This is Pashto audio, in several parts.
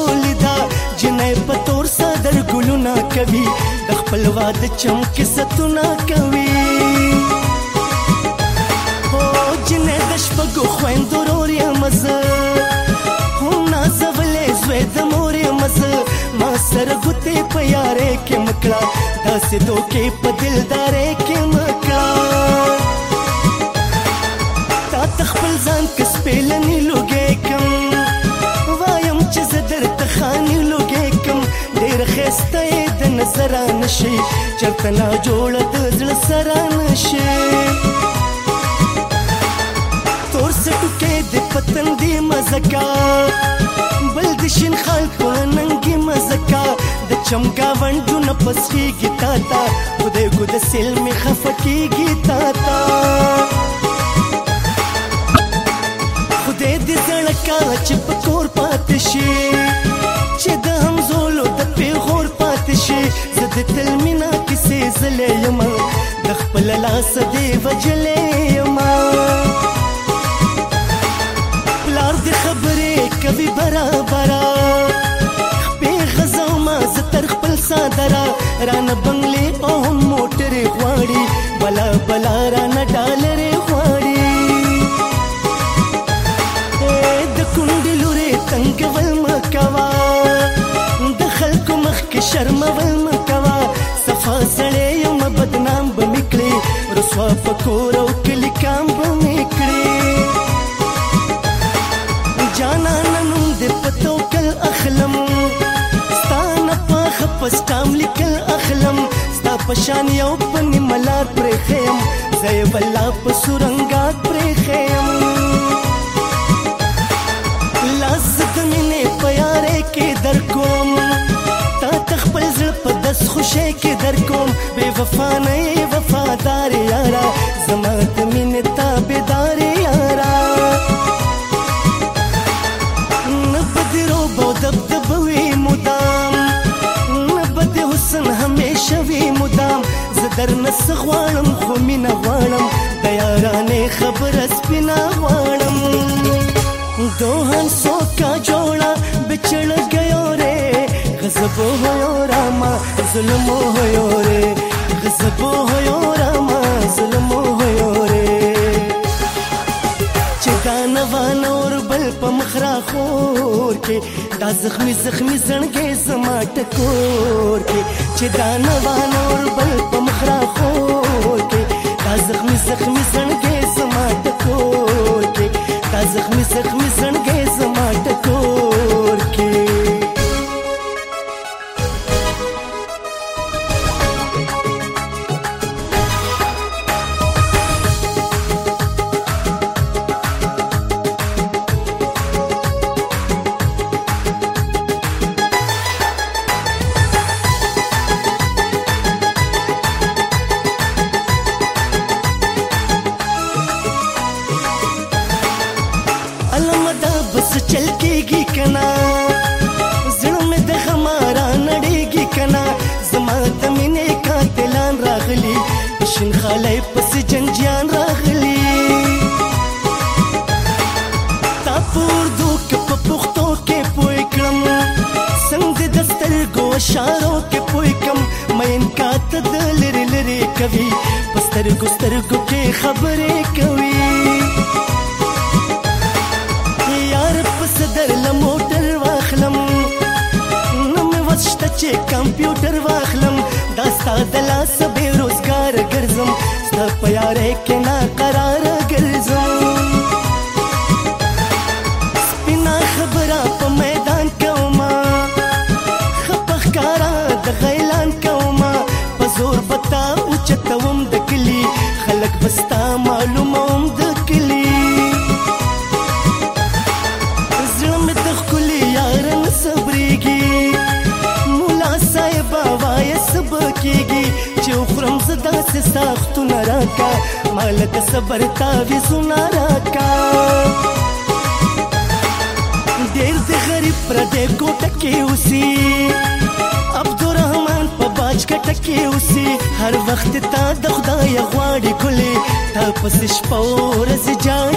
ولیدا جنې په تور صدر ګلونه کوي د خپل واده چمک ستونه کوي هو جنې د شپږو خويندو رور یا مزه هم نازولې زوی د مور یا مزه ما سره ګوتې په یارې کې مکړه داسې دوکې په دلدارې کې مکړه تا تخپل ځان خسته د نظر نشي چرته نا جوړ د زړه سره نشي تور سټو کې د پتن دی مزکا بل د شین خلکو ننګي مزکا د چمکا وندو نه پسخي گیتا تا خدای کو د سل می خفکی گیتا تا دې سړکا چې په کور پاتې شي چې د هم زولو د پیغور پاتې شي زه د تل مینا کیسې زلې یم د خپل لاس دې وجلې یم پلار دې خبرې کوي برابر په غزا ما زه تر خپل ساده را نه بنگلې او هم سوا فکور او کلی کام به کړی جانا نن دې پتو کل اخلم ستان په خپس کام لیکل اخلم ستا پشان یو پن ملار پر خیم زې بلا په سورنګات پر خیم شي کې در کوم بے وفا نه وفادار یارا زما د مين تابعدار یارا نبدرو بو دب دب وی مدام نبد حسن همیشه وی مدام زدر نس غواړم خو مين غواړم د یارانه خبر سپینا غواړم دوهن سو کا جوړا بچړ غصب هيو راما ظلم هيو ري غصب هيو راما ظلم هيو ري چکان وان اور بل پمخرا خور کې دا زخمی زخمی زړګې زما ټکور کې چې دا نوان اور بل پمخرا خور کې دا زخمی زخمی زړګې زما ټکور کې دا زخمی زخمی زړګې نړیږي کنا زړه مې د خمارا نړیږي کنا زما د مینې قاتلان راغلي شین خالای پس جنجیان راغلي تا پور دوک په پختو کې پوي کړم څنګه د سترګو اشارو کې پوي کم مې انکار ته دل لري کوي پستر کو سترګو کې خبرې کوي در له موټر واخلم نه مې وس شته چې کمپیوټر واخلم دا ستا د لاسه بې روزګار ګرځم ستا په یارۍ کې ناقراره به وای سب کیږي چې خرم زدا سه ساختونه راکا مالک صبر تا وی سنا راکا ډیر زه غریب پر دې کوټه کې اوسي عبدالرحمن په باج کټه کې اوسي هر وخت تا د خدای غواړي کلی تا پس شپه ورځ جان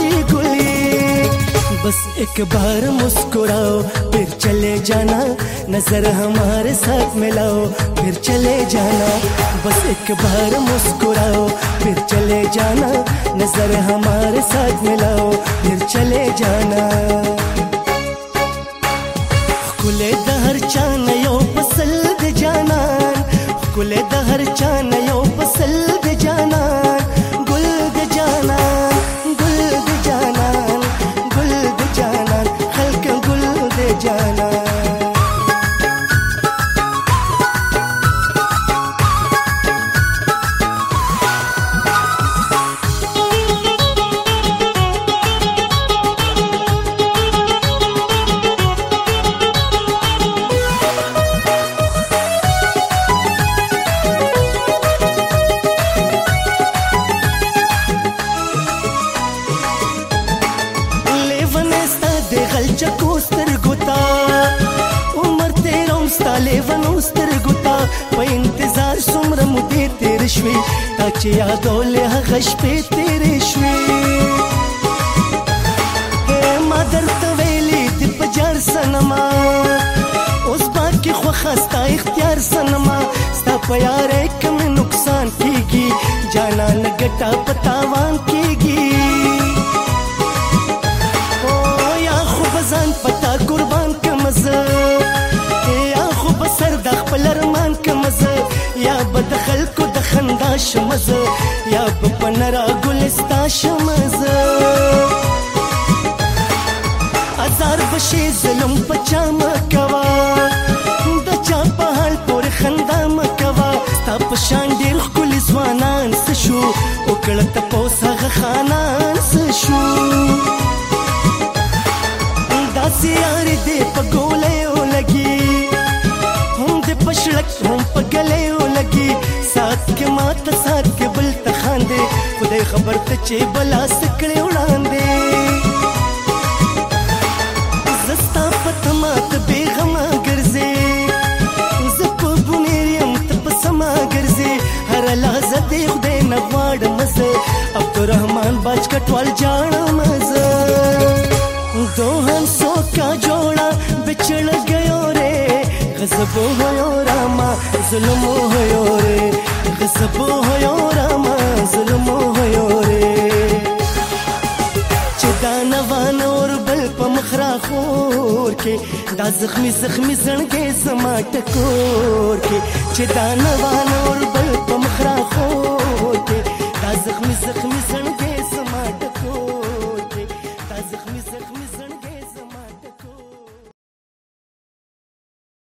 बस एक बार मुस्कुराओ फिर चले जाना नजर हमारे साथ मिलाओ फिर चले जाना बस एक बार मुस्कुराओ फिर चले जाना नजर हमारे साथ मिलाओ फिर चले जाना खुले दहर चानयो पसंद जाना खुले दहर चाने पसल لیونو سترګو تا په انتظار څومره مو دې تیر شوي تا چې یادولې هغه شپې تیر شوي ما درته ویلې دې په جار سنما اوس پاکي خو خستا اختیار سنما ستا په یارې کم نقصان کیږي جانان ګټا پتاوان کیږي مزه یا به د خلکو د خندا شمزه یا به پنرا ګلستا شمزه ازار بشي ظلم پچا مکوا د چا په حال پور خندا مکوا تا په شان ډیر خل ځوانان شو او کله ته پوسغه خانان شو داسې یار دې په ګولې ولګي شلک هم په ګلې ولګي سات کې ماته سات کې بل ته خاندې خدای خبر ته چې بلا سکړې وړاندې زستا پته ماته بیغمه ګرځې زه په بونیر یم ته په سما ګرځې هر لحظه دې خدای نه غواړم زه عبدالرحمن باج کټوال جانم زه دو هم سو کا جوړه بچړ گئے غضب ہوئے ظلم هيوري غصب هيورا ما ظلم هيوري چې دا نوان اور بل په مخرا خور کې دا زخمی زخمی زړګې زما ټکور کې چې دا نوان اور بل په مخرا خور کې دا زخمی زخمی زړګې زما ټکور